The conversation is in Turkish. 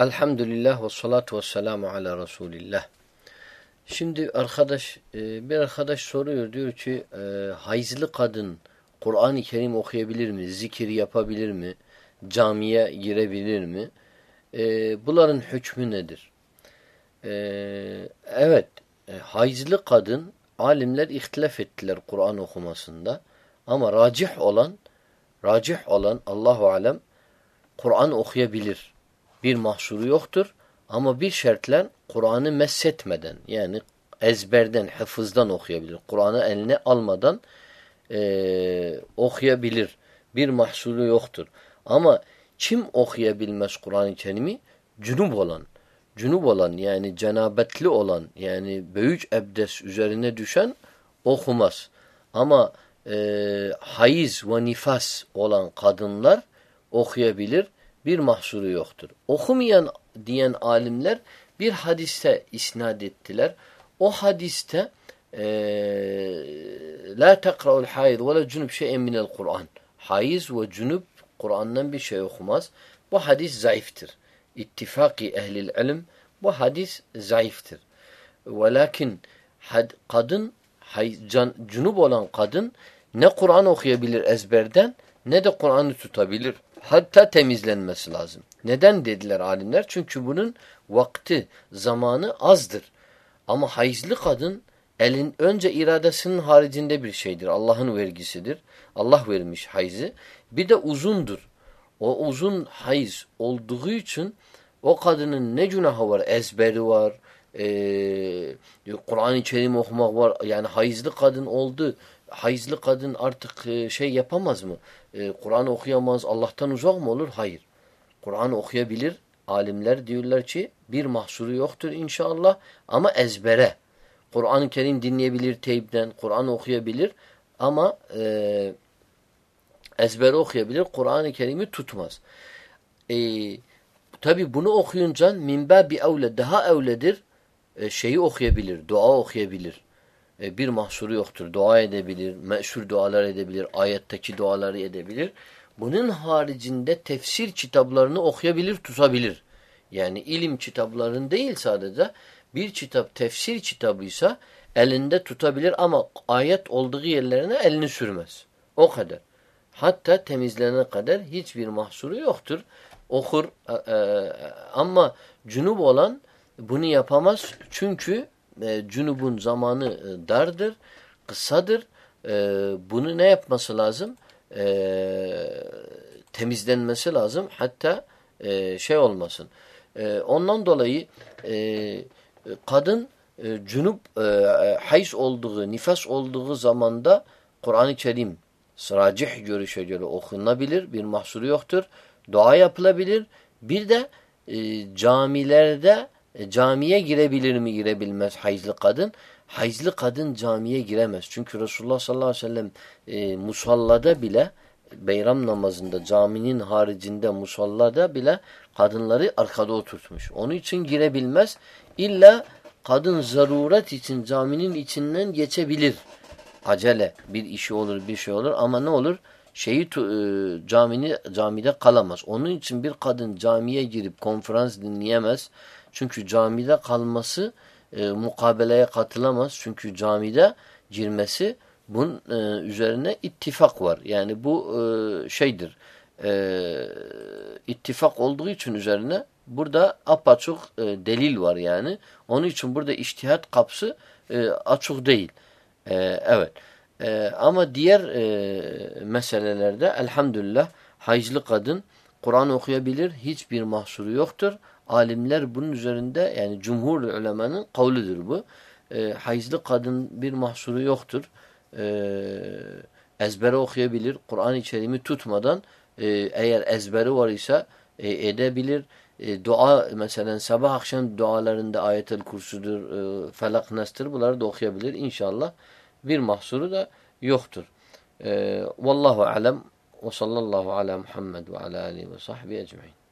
Elhamdülillah ve salatu ve selamu ala Resulillah. Şimdi arkadaş, e, bir arkadaş soruyor diyor ki e, hayızlı kadın Kur'an-ı Kerim okuyabilir mi? Zikir yapabilir mi? Camiye girebilir mi? E, bunların hükmü nedir? Evet, hayızlı kadın alimler ihtilaf ettiler Kur'an okumasında. Ama racih olan, racih olan Allahu alem Kur'an okuyabilir bir mahsuru yoktur. Ama bir şartla Kur'an'ı messetmeden yani ezberden, hafızdan okuyabilir. Kur'an'ı eline almadan e, okuyabilir. Bir mahsuru yoktur. Ama kim okuyabilmez Kur'an-ı Kerim'i? Cünub olan. Cünub olan yani cenabetli olan yani büyük ebdes üzerine düşen okumaz. Ama e, hayız ve nifas olan kadınlar okuyabilir bir mahsuru yoktur. Okumayan diyen alimler bir hadiste isnat ettiler. O hadiste la tekra'ul hayz ve la cunub şey'en minel Kur'an. Hayız ve cunub Kur'an'dan bir şey okumaz. Bu hadis zayıftır. İttifaki ehlil ilim bu hadis zayıftır. Velakin had, kadın hay, can, cunub olan kadın ne Kur'an okuyabilir ezberden ne de Kur'an'ı tutabilir. Hatta temizlenmesi lazım. Neden dediler alimler? Çünkü bunun vakti, zamanı azdır. Ama hayızlı kadın elin önce iradesinin haricinde bir şeydir. Allah'ın vergisidir. Allah vermiş hayızı. Bir de uzundur. O uzun hayız olduğu için o kadının ne günahı var? Ezberi var. Ee, Kur'an-ı Kerim okumak var. Yani hayızlı kadın oldu hayızlı kadın artık e, şey yapamaz mı? E, Kur'an okuyamaz, Allah'tan uzak mı olur? Hayır. Kur'an okuyabilir. Alimler diyorlar ki bir mahsuru yoktur inşallah ama ezbere. Kur'an-ı Kerim dinleyebilir teyipten, Kur'an okuyabilir ama e, ezbere okuyabilir, Kur'an-ı Kerim'i tutmaz. E, Tabi bunu okuyunca minba bir evle daha evledir e, şeyi okuyabilir, dua okuyabilir e, bir mahsuru yoktur. Dua edebilir, meşhur dualar edebilir, ayetteki duaları edebilir. Bunun haricinde tefsir kitaplarını okuyabilir, tutabilir. Yani ilim kitaplarını değil sadece bir kitap tefsir kitabıysa elinde tutabilir ama ayet olduğu yerlerine elini sürmez. O kadar. Hatta temizlenene kadar hiçbir mahsuru yoktur. Okur e, e, ama cünub olan bunu yapamaz. Çünkü e, cünubun zamanı e, dardır, kısadır. E, bunu ne yapması lazım? E, temizlenmesi lazım. Hatta e, şey olmasın. E, ondan dolayı e, kadın e, cünub e, hays olduğu, nifas olduğu zamanda Kur'an-ı Kerim sıracih görüşe göre okunabilir. Bir mahsuru yoktur. Dua yapılabilir. Bir de e, camilerde e, camiye girebilir mi girebilmez hayızlı kadın? Hayızlı kadın camiye giremez. Çünkü Resulullah sallallahu aleyhi ve sellem e, musallada bile beyram namazında caminin haricinde musallada bile kadınları arkada oturtmuş. Onun için girebilmez. İlla kadın zaruret için caminin içinden geçebilir. Acele bir işi olur bir şey olur ama ne olur? Şeyi e, camini camide kalamaz. Onun için bir kadın camiye girip konferans dinleyemez çünkü camide kalması e, mukabeleye katılamaz. Çünkü camide girmesi bunun e, üzerine ittifak var. Yani bu e, şeydir. E, ittifak olduğu için üzerine burada apaçuk e, delil var yani. Onun için burada iştihat kapsı e, açık değil. E, evet. E, ama diğer e, meselelerde elhamdülillah hayızlı kadın Kur'an okuyabilir. Hiçbir mahsuru yoktur. Alimler bunun üzerinde yani cumhur ulemanın kavludur bu. E, hayızlı kadın bir mahsuru yoktur. E, ezbere okuyabilir. Kur'an-ı Kerim'i tutmadan e, eğer ezberi var ise e, edebilir. E, dua mesela sabah akşam dualarında ayetel kursudur, e, felak nastır bunları da okuyabilir inşallah. Bir mahsuru da yoktur. E, Vallahu alem ve sallallahu ala Muhammed ve ala alihi ve sahbihi ecmain.